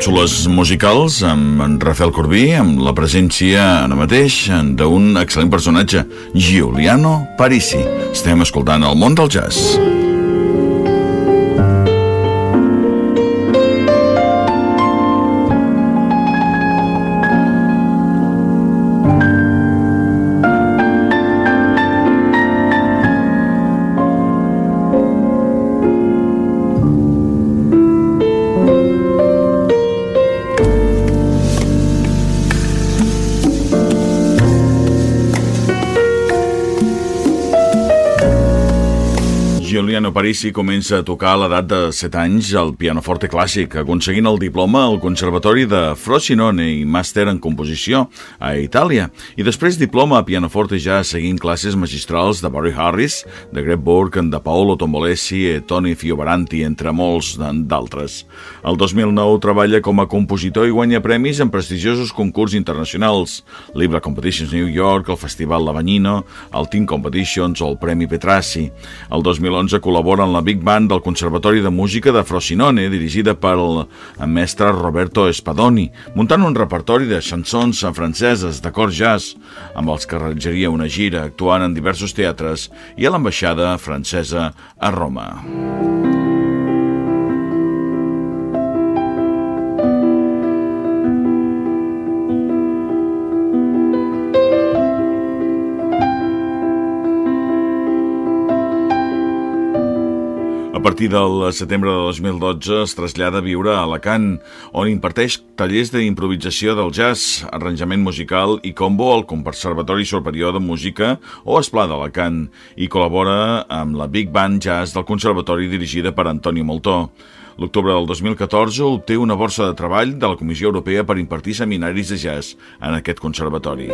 càpsules musicals amb en Rafael Corbí, amb la presència ara mateix d'un excel·lent personatge, Giuliano Parisi. Estem escoltant el món del jazz. Giuliano Parisi comença a tocar a l'edat de 7 anys el pianoforte clàssic, aconseguint el diploma al Conservatori de Frosinone i màster en composició a Itàlia, i després diploma a pianoforte ja seguint classes magistrals de Barry Harris, de Greg Burke, de Paolo Tombolesi i Tony Fiobaranti, entre molts d'altres. El 2009 treballa com a compositor i guanya premis en prestigiosos concurs internacionals, Libra Competitions New York, el Festival Lavanyino, el Team Competitions o el Premi Petrassi. El 2011 2011 col·labora en la Big Band del Conservatori de Música de Frosinone, dirigida pel mestre Roberto Espadoni, muntant un repertori de chansons franceses de cor jazz, amb els que realitzaria una gira actuant en diversos teatres i a l'ambaixada francesa a Roma. A partir del setembre de 2012 es trasllada a viure a Alacant, on imparteix tallers d'improvisació del jazz, arranjament musical i combo al Conservatori Superior de Música o Esplà d'Alacant i col·labora amb la Big Band Jazz del Conservatori dirigida per Antonio Moltó. L'octubre del 2014 obté una borsa de treball de la Comissió Europea per impartir seminaris de jazz en aquest conservatori.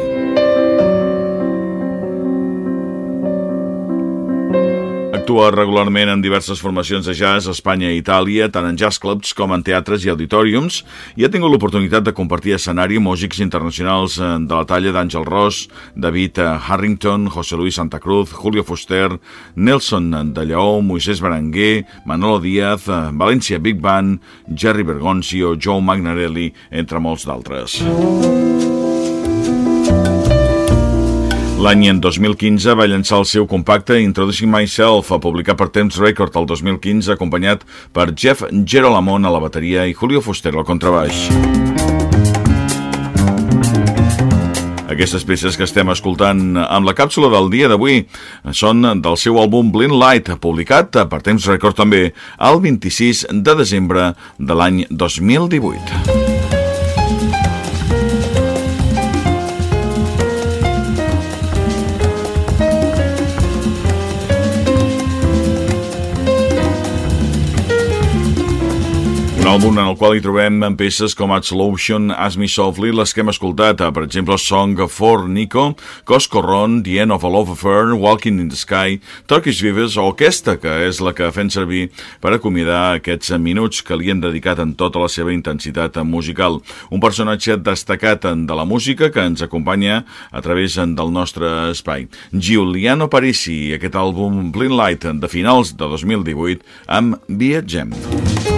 Actua regularment en diverses formacions de jazz a Espanya i Itàlia, tant en jazz clubs com en teatres i auditoriums, i ha tingut l'oportunitat de compartir escenari músics internacionals eh, de la talla d'Àngel Ross, David eh, Harrington, José Luis Santa Cruz, Julio Fuster, Nelson de Lleó, Moisés Berenguer, Manolo Díaz, eh, València Big Band, Jerry Bergoncio, Joe Magnarelli, entre molts d'altres. L'any en 2015 va llançar el seu compacte Introducing Myself, a publicar per Temps Record el 2015, acompanyat per Jeff Gerolamon a la bateria i Julio Fuster al contrabaix. Aquestes peces que estem escoltant amb la càpsula del dia d'avui són del seu àlbum Blind Light, publicat per Temps Record també el 26 de desembre de l'any 2018. Àlbum en el qual hi trobem en peces com Absolution, Ask Me Softly, les que hem escoltat, per exemple Song for Nico, Coscorron, The End of a Love Affair, Walking in the Sky, Turkish Vives o aquesta, que és la que fem servir per acomiadar aquests minuts que li hem dedicat en tota la seva intensitat musical. Un personatge destacat de la música que ens acompanya a través del nostre espai. Giuliano Parisi, aquest àlbum Blind Light de finals de 2018 amb Viatgem. Viatgem.